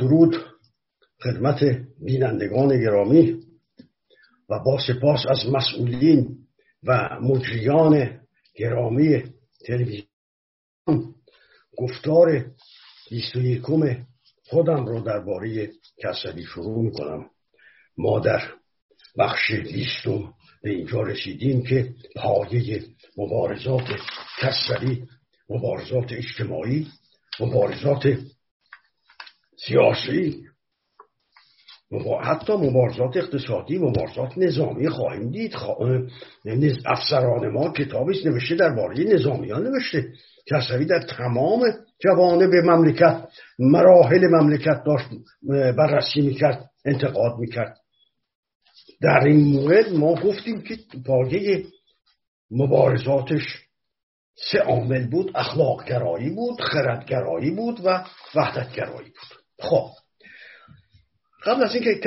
درود خدمت بینندگان گرامی و با سپاس از مسئولین و مجریان گرامی تلویزیون. گفتار 21 خودم را درباره کسری شروع می‌کنم. ما در بخش بیستم. به اینجا رسیدیم که پایه مبارزات کسری مبارزات اجتماعی مبارزات سیاسی. حتی مبارزات اقتصادی مبارزات نظامی خواهیم دید. افسران ما کتابی نوشته درباره نظامیان نوشته. کسروی در تمام جوانب مملکت مراحل مملکت داشت بررسی می‌کرد انتقاد می‌کرد. در این مورد ما گفتیم که پایه مبارزاتش سه عامل بود. اخلاقگرایی بود خردگرایی بود و وحدتگرایی بود. خب. قبل از اینکه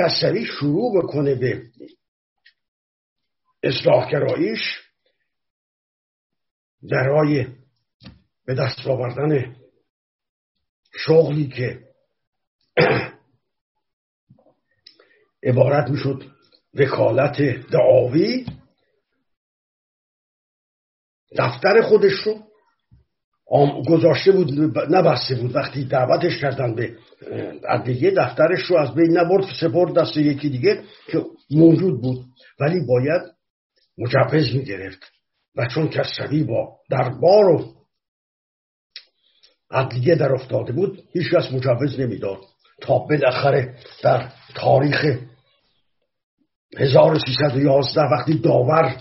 شروع بکنه به اصلاحگراییش درای به دست آوردن شغلی که عبارت می‌شد وکالت دعاوی دفتر خودش رو گذاشته بود نبسته بود. وقتی دعوتش کردن به دیگه دفترش رو از بین نبرد سپرد دست یکی دیگه که موجود بود. ولی باید مجوز می‌گرفت و چون کسروی با دربار و عدلیه در افتاده بود هیچ کس مجوز نمی‌داد. تا بالاخره در تاریخ 1311 وقتی داور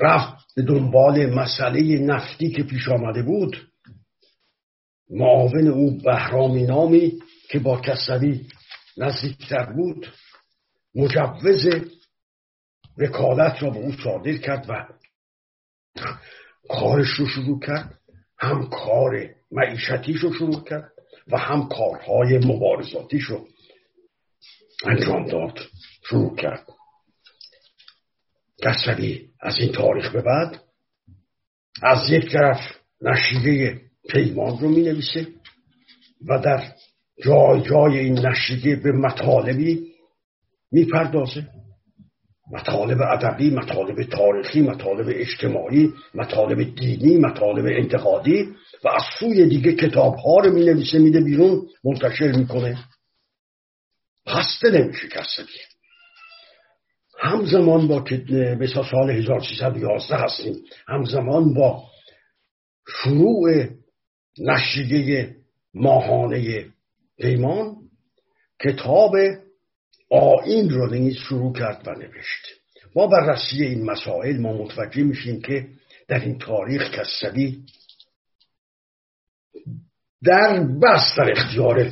رفت به دنبال مسئله نفتی که پیش آمده بود معاون او بهرامی نامی که با کسوی نزدیکتر بود مجوز وکالت را به او صادر کرد و کارش رو شروع کرد هم کار معیشتیش رو شروع کرد و هم کارهای مبارزاتیش رو انجام داد شروع کرد. کسوی از این تاریخ به بعد از یک طرف نشیده پیمان رو می نویسه و در جای جای این نشیده به مطالبی می پردازه مطالب ادبی مطالب تاریخی مطالب اجتماعی مطالب دینی مطالب انتقادی و از سوی دیگه کتاب ها رو می نویسه میده بیرون منتشر می‌کنه. هسته نمیشه کسی. همزمان با که به سال 1311 هستیم. همزمان با شروع نشریه ماهانه پیمان کتاب آین رو نیز شروع کرد و نوشت. با بررسی این مسائل ما متوجه میشیم که در این تاریخ کسبی در بس در اختیار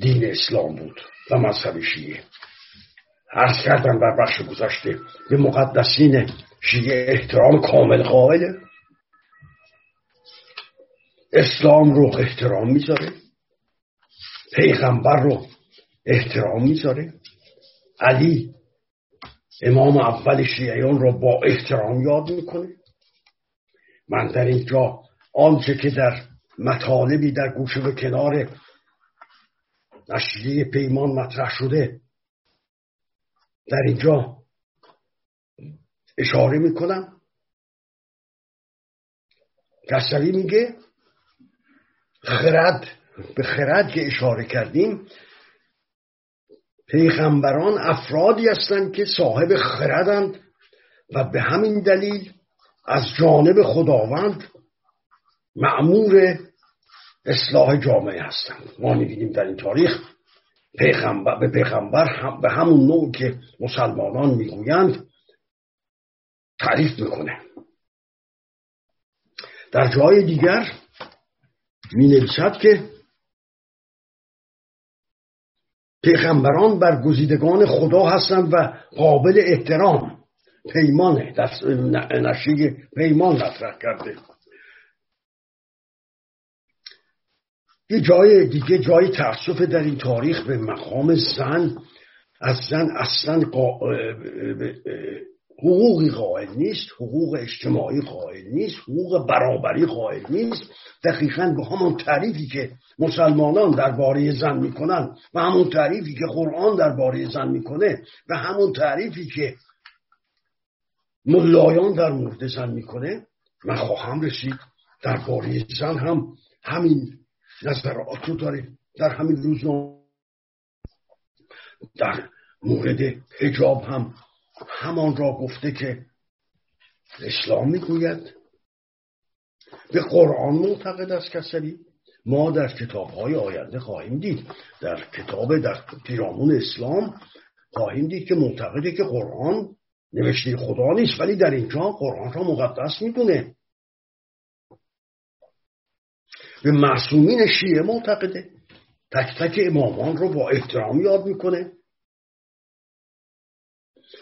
دین اسلام بود و مذهب شیعه. عرض کردم بر بخش گذشته به مقدسین شیعه احترام کامل قائله. اسلام رو احترام می‌ذاره. پیغمبر رو احترام می‌ذاره. علی امام اول شیعیان رو با احترام یاد می‌کنه. من در اینجا آنچه که در مطالبی در گوشه و کنار نشریه پیمان مطرح شده در اینجا اشاره می‌کنم. کسری میگه خرد به خرد که اشاره کردیم پیغمبران افرادی هستند که صاحب خردند و به همین دلیل از جانب خداوند معمور اصلاح جامعه هستند ما می‌بینیم در این تاریخ پیغمبر به پیغمبر به همون نوع که مسلمانان می‌گویند تعریف می‌کنه. در جای دیگر می نویسد که پیغمبران برگزیدگان خدا هستند و قابل احترام پیمانه نشی پیمان مطرح کرده. یه جای دیگه جای تأسف در این تاریخ به مقام زن از زن اصلا حقوقی قائل نیست حقوق اجتماعی قائل نیست حقوق برابری قائل نیست. دقیقا به همون تعریفی که مسلمانان درباره زن می‌کنن و همون تعریفی که قرآن درباره زن می‌کنه و همون تعریفی که ملایان در مورد زن می‌کنه من خواهم رسید درباره زن هم همین نظرات رو داره در همین روزنامه در مورد حجاب هم همان را گفته که اسلام می‌گوید به قرآن معتقد است کسری. ما در کتاب های آینده خواهیم دید. در کتاب در پیرامون اسلام خواهیم دید که معتقده که قرآن نوشته خدا نیست ولی در اینجا قرآن را مقدس می‌دونه. به معصومین شیعه معتقده. تک تک امامان رو با احترام یاد می‌کنه.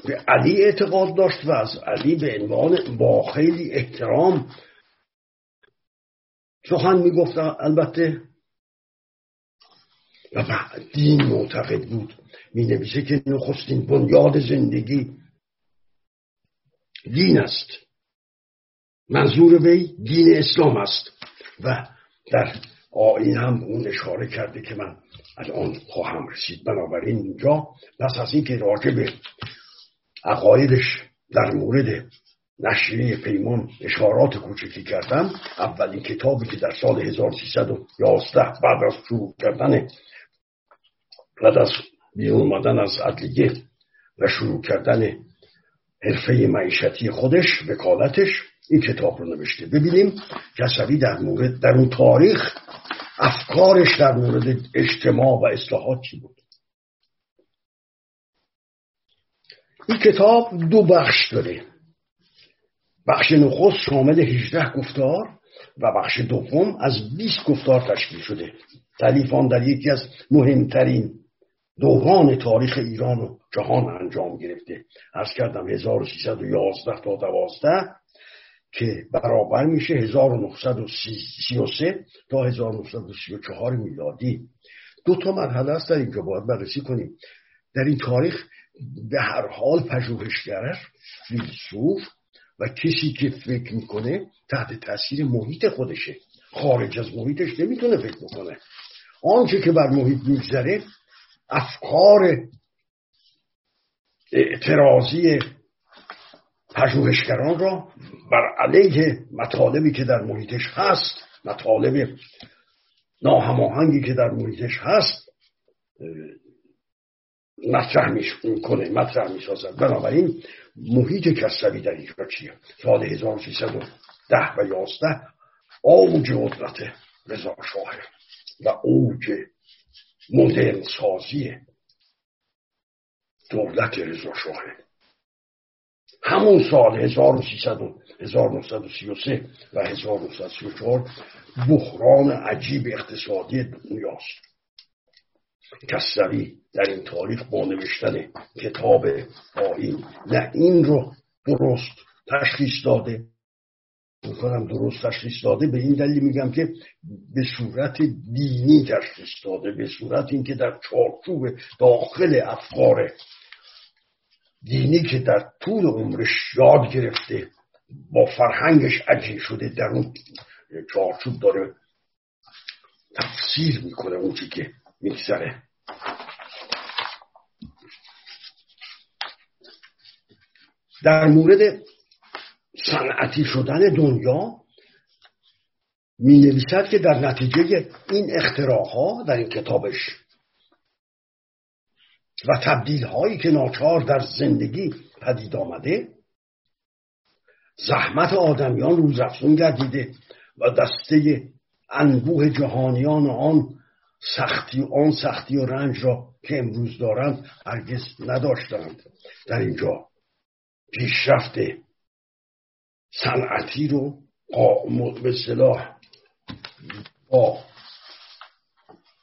به علی اعتقاد داشت و از علی به عنوان با خیلی احترام سخن می‌گفت. البته و دین معتقد بود. می نویسه که نخستین بنیاد زندگی دین است. منظور وی دین اسلام است و در آین هم اون اشاره کرده که من الان خواهم رسید. بنابراین اینجا پس از اینکه راجع به عقایدش در مورد نشریه پیمان اشارات کوچکی کردم اولین کتابی که در سال 1311 بعد از شروع کردن بعد از بیرون از عدلیه و شروع کردن حرفه معیشتی خودش وکالتش این کتاب رو نوشته. ببینیم کسوی در مورد در اون تاریخ افکارش در مورد اجتماع و اصلاحات چی بود؟ این کتاب دو بخش داره. بخش نخست شامل 18 گفتار و بخش دوم از 20 گفتار تشکیل شده. تعلیف آن در یکی از مهمترین دوران تاریخ ایران و جهان انجام گرفته. از کردم 1311 تا 12 که برابر میشه 1933 تا 1934 میلادی. دو تا مرحله است در اینجا باید بررسی کنیم. در این تاریخ به هر حال پژوهشگر فیلسوف و کسی که فکر می‌کنه تحت تاثیر محیط خودشه. خارج از محیطش نمی‌تونه فکر بکنه. آنچه که بر محیط میگذره افکار اعتراضی پژوهشگران را بر علیه مطالبی که در محیطش هست مطالب ناهماهنگی که در محیطش هست مطرح می‌کنه مطرح می‌سازد بنابراین محیط کسروی در اینجا چیه؟ سال 1310 و 11 اوج قدرت رضا شاه و اوج مدرن سازی دولت رضا شاهه. همون سال 1933 و 1934 بحران عجیب اقتصادی دنیاست. کسروی در این تاریخ با نوشتن کتاب آین نه این رو درست تشخیص داده. می‌کنم درست تشخیص داده. به این دلیل میگم که به صورت دینی تشخیص داده. به صورت اینکه در چارچوب داخل افکار دینی که در طول عمرش یاد گرفته با فرهنگش عجین شده در اون چارچوب داره تفسیر می‌کنه اون که میگذره. در مورد صنعتی شدن دنیا می نویسد که در نتیجه این اختراعها در این کتابش و تبدیل هایی که ناچار در زندگی پدید آمده زحمت آدمیان روزافزون گردیده و دسته انبوه جهانیان آن سختی آن سختی و رنج را که امروز دارند هرگز نداشتند. در اینجا پیشرفت صنعتی رو به صلاح با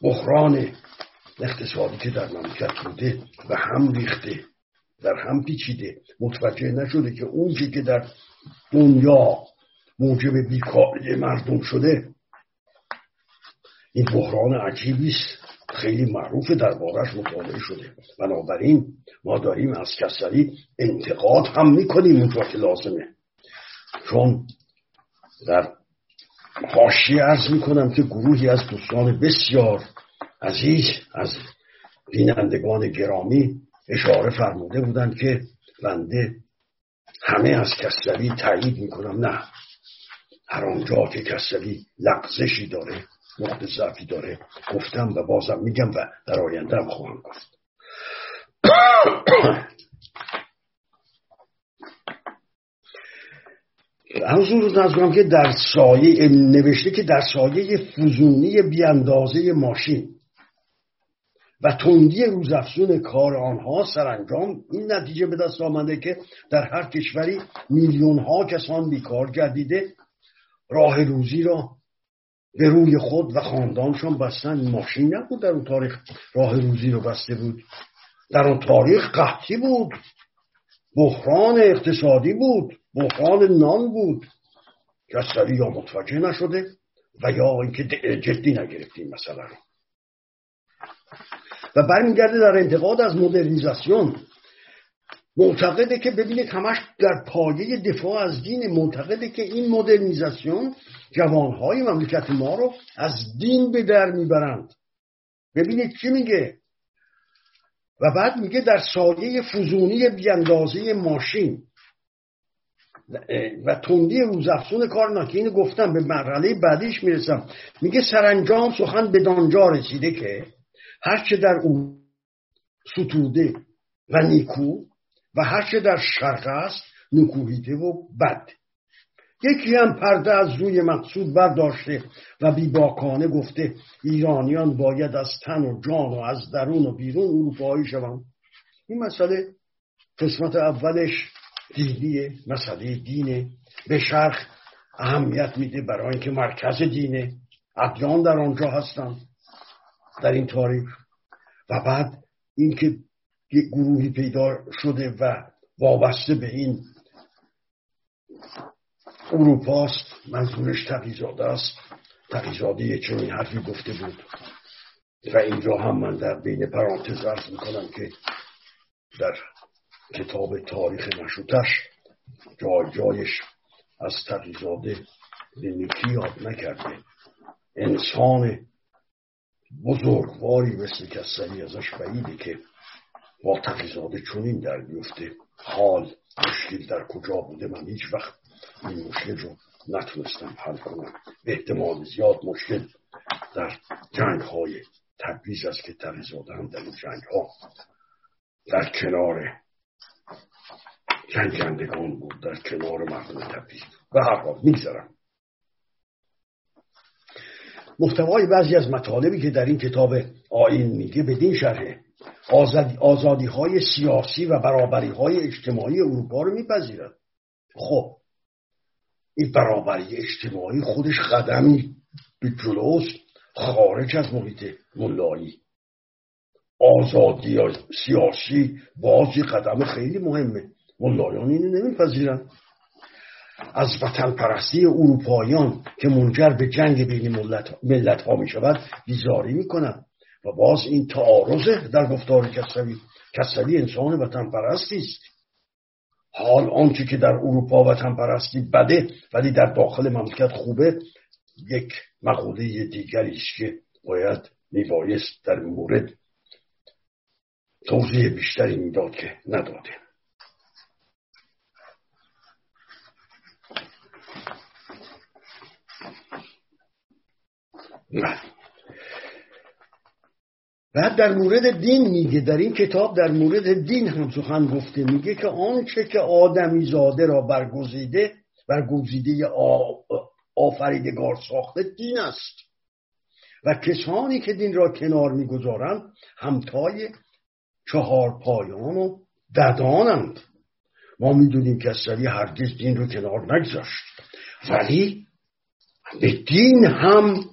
بحران اقتصادی که در مملکت بوده و هم ریخته در هم پیچیده. متوجه نشده که اون که در دنیا موجب بیکاری مردم شده این بحران عجیبی است. خیلی معروف دربارش مطالعه شده. بنابراین ما داریم از کسری انتقاد هم می‌کنیم اونجا که لازمه. چون در حاشیه ارز می‌کنم که گروهی از دوستان بسیار عزیز از بینندگان گرامی اشاره فرموده بودند که بنده همه از کسری تایید می‌کنم. نه هر آنجا که کسری لغزشی داره نقط ضعفی داره گفتم و بازم میگم و در آینده هم خواهم گفت. حضور نظرم که در سایه نوشته که در سایه فزونی بیاندازه ماشین و تندی روزافزون کار آنها سرانجام این نتیجه به دست آمده که در هر کشوری میلیون ها کسان بیکار گردیده راه روزی را به روی خود و خاندانشان بستن ماشین نبود در اون تاریخ. راه روزی رو بسته بود. در اون تاریخ قحطی بود. بحران اقتصادی بود. بحران نان بود. کسری یا متوجه نشده و یا اینکه جدی نگرفتیم مثلا رو. و برمیگرده در انتقاد از مدرنیزاسیون. معتقده که ببینید همش در پایه دفاع از دین معتقده که این مدرنیزاسیون جوانهای مملکت ما رو از دین به در می‌برند. ببینید چی میگه؟ و بعد میگه در سایه فزونی بیاندازه ماشین. و تندی روزافزون کار اینو گفتم به مرحله بعدیش می‌رسم. میگه سرانجام سخن به دانجا رسیده که هرچه در او ستوده و نیکو و هرچه در شرق است نکوهیده و بد. یکی هم پرده از روی مقصود برداشته و بیباکانه گفته ایرانیان باید از تن و جان و از درون و بیرون اروپایی شوند. این مسئله قسمت اولش دینیه مسئله دینه. به شرق اهمیت میده برای اینکه مرکز دینه. ادیان در آنجا هستند. در این تاریخ. و بعد اینکه یک گروهی پیدا شده و وابسته به این اروپاست منظورش تقیزاده است. تقیزاده چنین حرفی گفته بود. و اینجا هم من در بین پرانتز ارز می‌کنم که در کتاب تاریخ مشوتش جای جایش از تقیزاده به نیکی یاد نکرده. انسان بزرگواری مثل کسری ازش بعیده که با تقیزاده چونین در بیفته حال مشکل در کجا بوده من هیچ وقت این مشکل رو نتونستم حل کنم. به احتمال زیاد مشکل در جنگ های تبریز است که تقیزاده هم در این جنگ ها در کنار جنگندگان بود در کنار مردم تبریز و هر حال میگذرم. محتوای بعضی از مطالبی که در این کتاب آین میگه بدین شرحه. آزادی های سیاسی و برابری های اجتماعی اروپا رو میپذیرد خب این برابری اجتماعی خودش قدمی به جلوست خارج از محیط ملایی. آزادی سیاسی بازی قدم خیلی مهمه. ملایان اینو نمیپذیرن. از وطن پرستی اروپاییان که منجر به جنگ بین ملت, ها می شود بیزاری می کنند و باز این تعارضه در گفتار کسوی کسوی انسان وطن پرستی است. حال آنچه که در اروپا وطن پرستی بده ولی در داخل مملکت خوبه یک مقوله دیگری است که باید میبایست در مورد توضیح بیشتری می‌داد که نداده. نه بعد در مورد دین میگه در این کتاب در مورد دین هم سخن گفته میگه که آنچه که آدمی زاده را برگزیده برگزیده آفریدگار ساخته دین است. و کسانی که دین را کنار می‌گذارند همتای چهار پایان و ددانند. ما می‌دونیم که سری هرگز دین رو کنار نگذاشت. ولی به دین هم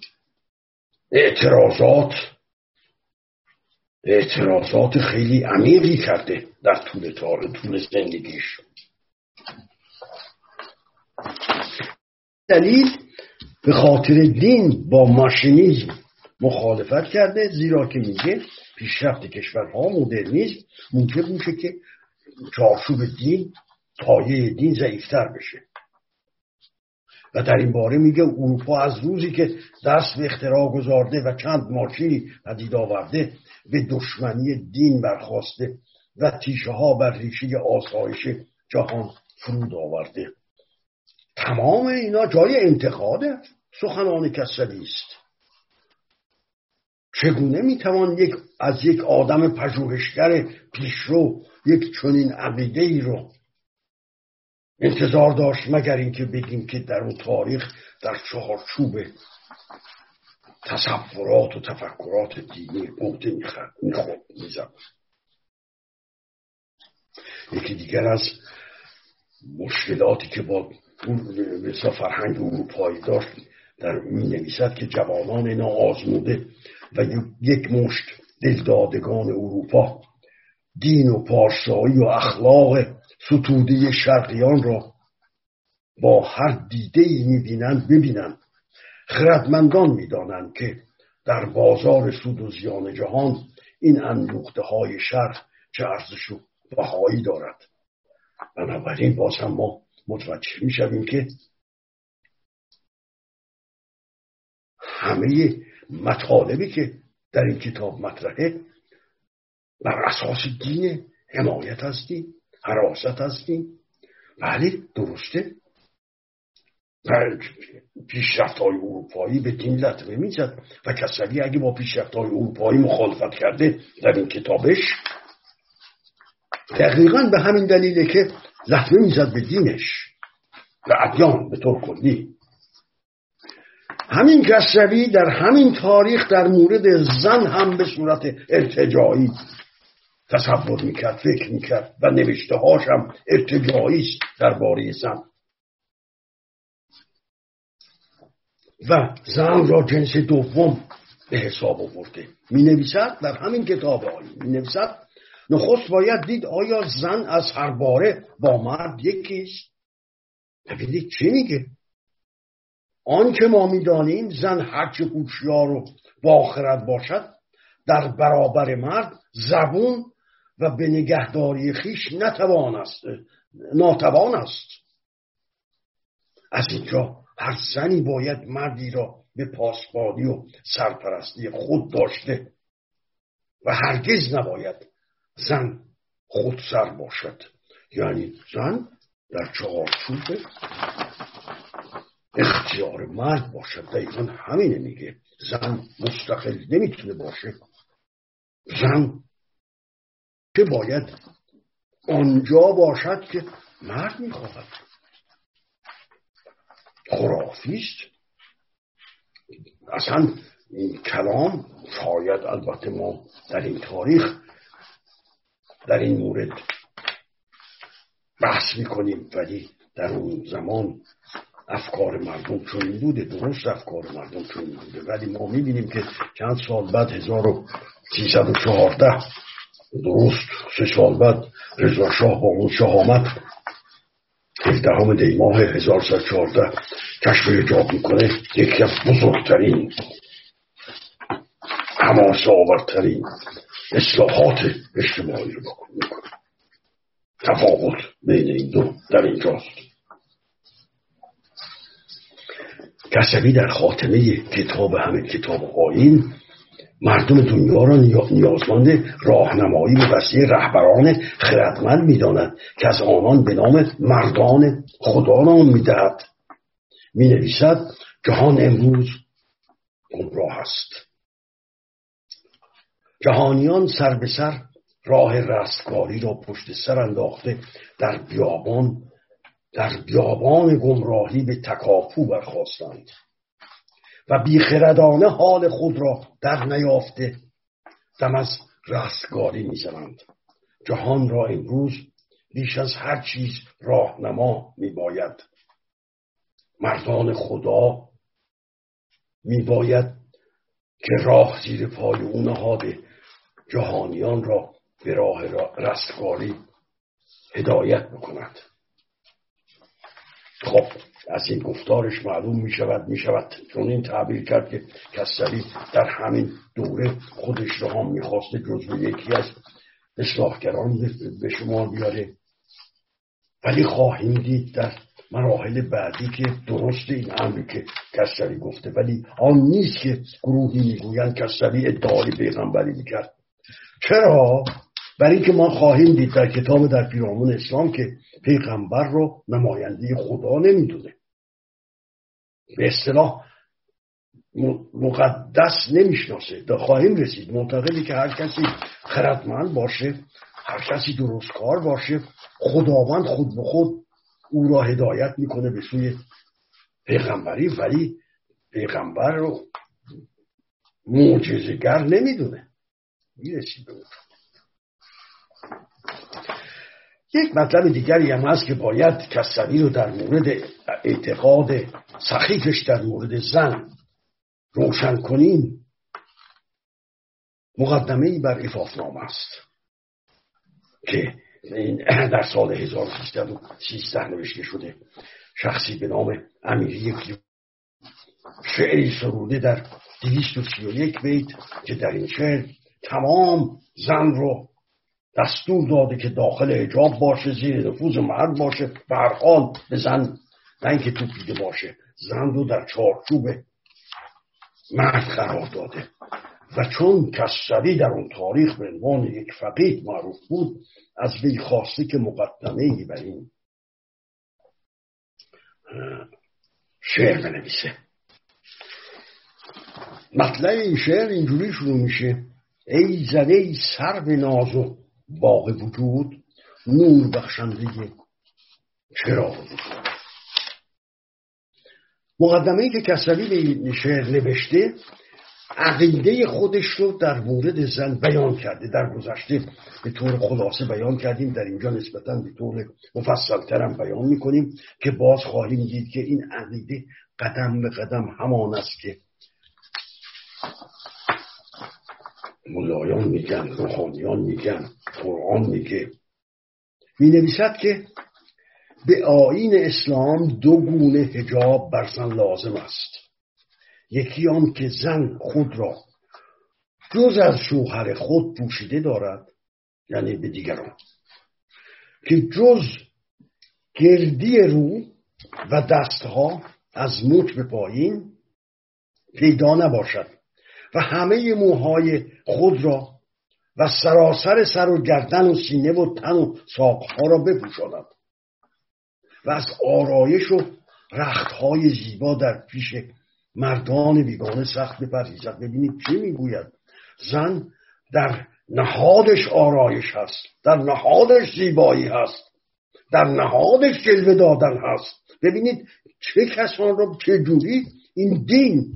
اعتراضات اعتراضات خیلی عمیقی کرده در طول تار طول زندگیش. دلیل به خاطر دین با ماشینیزم مخالفت کرده زیرا که میگه پیشرفت کشورها مدرنیسم موجب میشه که چارچوب دین پایه دین ضعیفتر بشه. و در این باره میگه اروپا از روزی که دست به اختراع گذارده و چند ماشینی پدید آورده به دشمنی دین برخواسته و تیشه ها بر ریشه آسایش جهان فرود آورده. تمام اینا جای انتقاد سخنان کسلی است. چگونه می‌توان یک از یک آدم پژوهشگر پیشرو یک چنین عقیده ای رو انتظار داشت مگر اینکه بگیم که در اون تاریخ در چهارچوب تصورات و تفکرات دینی عهده می‌خورد می‌زد. یکی دیگر از مشکلاتی که با مثلا فرهنگ اروپایی داشت در می نویسد که جوانان ناآزموده و یک مشت دلدادگان اروپا دین و پارسایی و اخلاق ستوده شرقیان را با هر دیده ای می‌بینند. ببینند خردمندان می‌دانند که در بازار سود و زیان جهان این اندوخته های شرق چه ارزش و بهایی دارد. بنابراین باز هم ما متوجه می‌شویم که همه مطالبی که در این کتاب مطرحه بر اساس دین حمایت از دین حراست از دین بله درسته. پیشرفت های اروپایی به دین لطمه می‌زد و کسوی اگه با پیشرفت های اروپایی مخالفت کرده در این کتابش؟ دقیقا به همین دلیله که لطمه می‌زد به دینش. و ادیان به طور کلی. همین کسروی در همین تاریخ در مورد زن هم به صورت ارتجایی تصور می‌کرد فکر می‌کرد و نوشته هاش هم ارتجایی است درباره زن. و زن را جنس دوم به حساب آورده. می نویسد در همین کتاب می نویسد نخست باید دید آیا زن از هر باره با مرد یکیست ببینید چی میگه؟ آن که ما می‌دانیم زن هرچه هوشیار و باخرد باشد در برابر مرد زبون و به نگهداری خیش نتوان است ناتوان است. از اینجا هر زنی باید مردی را به پاسبانی و سرپرستی خود داشته و هرگز نباید زن خودسر باشد. یعنی زن در چهارچوب اختیار مرد باشد دقیقا همینه میگه. زن مستقل نمی‌تونه باشه. زن که باید آنجا باشد که مرد می‌خواهد خرافیست. اصلا این کلام شاید البته ما در این تاریخ در این مورد بحث می‌کنیم ولی در اون زمان افکار مردم چون بوده درست افکار مردم چون بوده. ولی ما می‌بینیم که چند سال بعد 1314 درست سه سال بعد رضا شاه با اون شهامت. همه دی ماه 1114 کشف ایجاد می‌کنه یکی از بزرگترین حماس آورترین اصلاحات اجتماعی رو می‌کنه تفاوت بین این دو در اینجاست. کسوی در خاتمه کتاب همه کتاب آین مردم دنیا را نیازمند راهنمایی به وسیله رهبران خردمند می‌داند که از آنان به نام مردان خدا نام می‌دهد. می نویسد جهان امروز گمراه است. جهانیان سر به سر راه رستگاری را پشت سر انداخته در بیابان در بیابان گمراهی به تکاپو برخواستند و بیخردانه حال خود را در نیافته. دم از رستگاری می‌زنند جهان را امروز بیش از هر چیز راهنما میباید. مردان خدا میباید که راه زیر پای او نهاده. جهانیان را به راه رستگاری هدایت بکند. خب از این گفتارش معلوم می شود می شود چون این تعبیر کرد که کسری در همین دوره خودش رو هم می‌خواسته جزو یکی از اصلاحگران به شما بیاره. ولی خواهیم دید در مراحل بعدی که درست این امری که کسری گفته ولی آن نیست که گروهی می‌گویند کسری ادعای پیغمبری می‌کرد. چرا؟ برای اینکه ما خواهیم دید در کتاب در پیرامون اسلام که پیغمبر رو نماینده خدا نمی‌دونه. به اصطلاح مقدس نمی‌شناسه. خواهیم رسید. معتقدی که هر کسی خردمند باشه هر کسی درست کار باشه خداوند خود به خود او را هدایت می‌کنه به سوی پیغمبری ولی پیغمبر رو معجزهگر نمی‌دونه. می‌رسید به یک مطلب دیگری هم هست که باید کسری رو در مورد اعتقاد سخیفش در مورد زن روشن کنیم. مقدمه ای بر افافنامه است که در سال 1313 نوشته شده. شخصی به نام امیری شعری سروده در 231 بیت که در این شعر تمام زن رو دستور داده که داخل اجاب باشه زیر نفوذ مرد باشه به هر حال به زن نه اینکه توپیده باشه. زن رو در چارچوب مرد قرار داده. و چون کسری در اون تاریخ به عنوان یک فقید معروف بود از وی خواسته که مقدمه ای بر این شعر بنویسه. مطلب این شعر اینجوری شروع میشه. ای زده ای سر به ناز و باغ وجود نور بخشنده چرا وجود؟ مقدمه ای که کسری به این شعر نوشته عقیده خودش رو در مورد زن بیان کرده در گذشته به طور خلاصه بیان کردیم در اینجا نسبتا به طور مفصلترم بیان می‌کنیم که باز خواهیم دید که این عقیده قدم به قدم همان است که ملایان میگن روحانیان میگن. قرآن میگه. می نویسد که به آین اسلام دو گونه هجاب بر زن لازم است. یکی آن که زن خود را جز از شوهر خود پوشیده دارد یعنی به دیگران. که جز گردی رو و دستها از موت به پایین پیدا نباشد و همه موهای خود را و سراسر سر و گردن و سینه و تن و ساقها را بپوشاند و از آرایش و رختهای زیبا در پیش مردان بیگانه سخت بپرهیزد. ببینید چی می‌گوید؟ زن در نهادش آرایش هست در نهادش زیبایی هست در نهادش جلوه دادن هست. ببینید چه کسان رو چه جوری این دین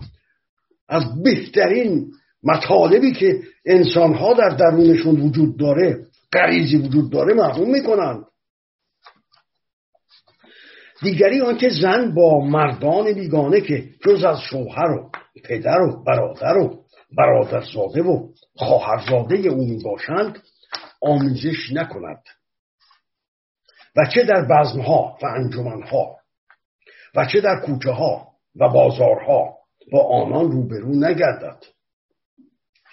از بهترین مطالبی که انسانها در درونشون وجود داره غریزی وجود داره محروم می‌کنند دیگری آنکه زن با مردان بیگانه که جز از شوهر و پدر و برادر و برادرزاده و خواهرزاده او باشند آمیزش نکند. و چه در بزمها و انجمنها و چه در کوچه ها و بازارها با آنان روبرو نگردد.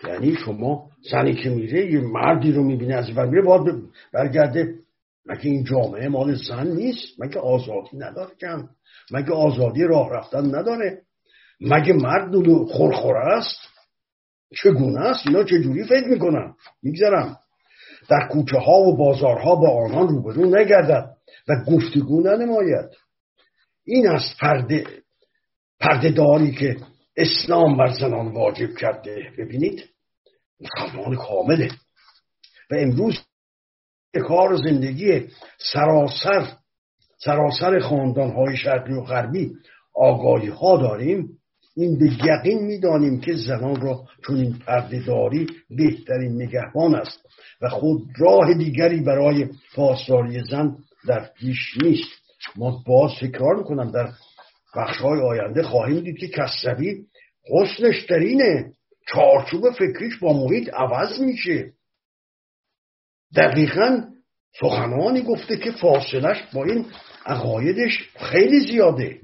یعنی شما زنی که میره یه مردی رو می‌بینه از این میره باید برگرده. مگه این جامعه مال زن نیست؟ مگه آزادی نداره کم مگه آزادی راه رفتن نداره؟ مگه مرد دو خورخوره است؟ چگونه است؟ اینا چجوری فکر می‌کنن؟ میگذرم. در کوچه ها و بازارها با آنان روبرو نگردد و گفتگو ننماید. این است پرده پرده داری که اسلام بر زنان واجب کرده. ببینید مسلمان کامله. و امروز کار زندگی سراسر سراسر خاندان های شرقی و غربی آگاهی ها داریم. این به یقین می‌دانیم که زنان را چون این پردهداری بهترین نگهبان است و خود راه دیگری برای پاسداری زن در پیش نیست. ما باز تکرار می‌کنم در بخش های آینده خواهیم دید که کسروی حسنش در اینه. چارچوب فکریش با محیط عوض میشه. دقیقا سخنانی گفته که فاصلش با این عقایدش خیلی زیاده.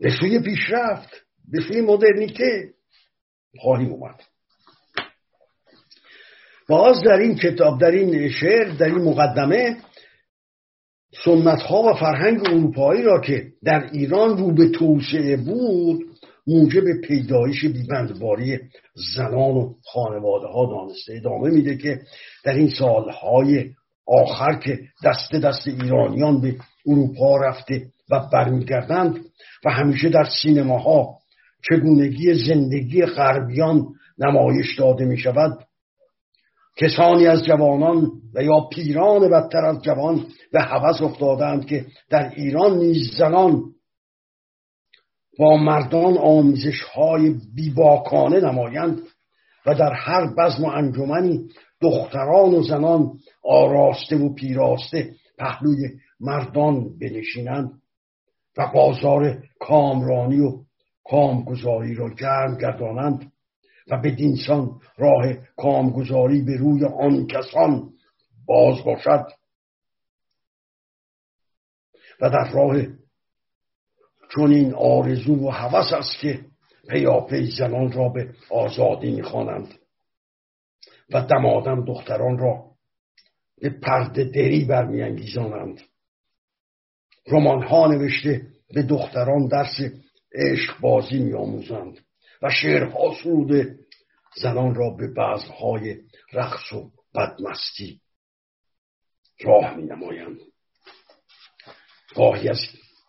به سوی پیشرفت به سوی مدرنیته خواهیم اومد. باز در این کتاب در این شعر در این مقدمه سنت ها و فرهنگ اروپایی را که در ایران رو به توسعه بود موجب پیدایش بیبندباری زنان و خانواده ها دانسته ادامه میده که در این سالهای آخر که دست دست ایرانیان به اروپا رفته و برمیگردند و همیشه در سینماها چگونگی زندگی غربیان نمایش داده می شود کسانی از جوانان و یا پیران بدتر از جوان به هوس افتادند که در ایران نیز زنان با مردان آموزش های بیباکانه نمایند و در هر بزم و انجمنی دختران و زنان آراسته و پیراسته پهلوی مردان بنشینند و بازار کامرانی و کامگذاری را گرم گردانند. و به دینسان راه کامگذاری به روی آن کسان باز باشد. و در راه چون این آرزو و هوس است که پیاپی زنان را به آزادی می‌خوانند و دمادم دختران را به پرده دری برمیانگیزانند. رمان ها نوشته به دختران درس عشق بازی میآموزند. و شعرها سروده. زنان را به بعضهای رقص و بدمستی راه می نمایند گاهی از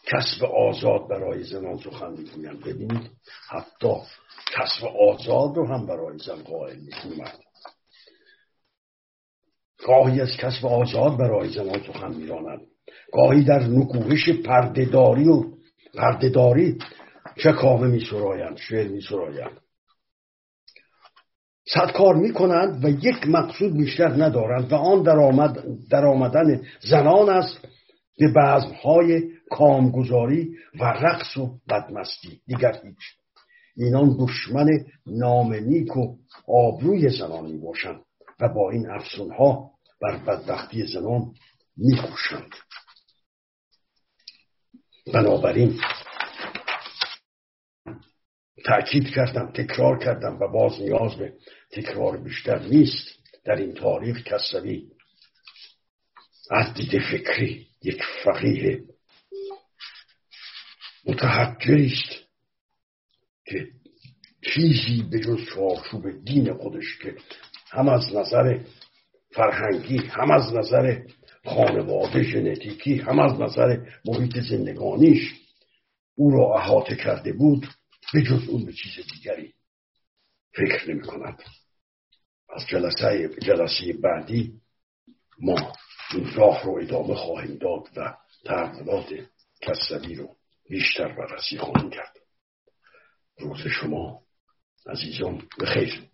کسب آزاد برای زنان سخن می‌گویند. ببینید حتی کسب آزاد رو هم برای زن قائل می‌کنند. گاهی از کسب آزاد برای زنان سخن میرانند گاهی در نکوهش پردهداری و پردهداری چه کامه می سرایند شعر می سرایند صد کار می کنند و یک مقصود بیشتر ندارند و آن درآمد در آمدن زنان است به بزمهای کامگذاری و رقص و بدمستی. دیگر هیچ. اینان دشمن نامنیک و آبروی زنان می باشند و با این افسونها بر بدبختی زنان می خوشند. بنابراین تأکید کردم تکرار کردم و باز نیاز به تکرار بیشتر نیست. در این تاریخ کسوی از دید فکری یک فقیه متحجری است که چیزی به جز چارچوب دین خودش که هم از نظر فرهنگی هم از نظر خانواده ژنتیکی هم از نظر محیط زندگانیش او را احاطه کرده بود. به جز اون به چیز دیگری فکر نمی کند. از جلسه, جلسه بعدی ما این راه رو ادامه خواهیم داد و تحولات کسبی رو بیشتر بررسی خواهیم کرد. روز شما عزیزان بخیر.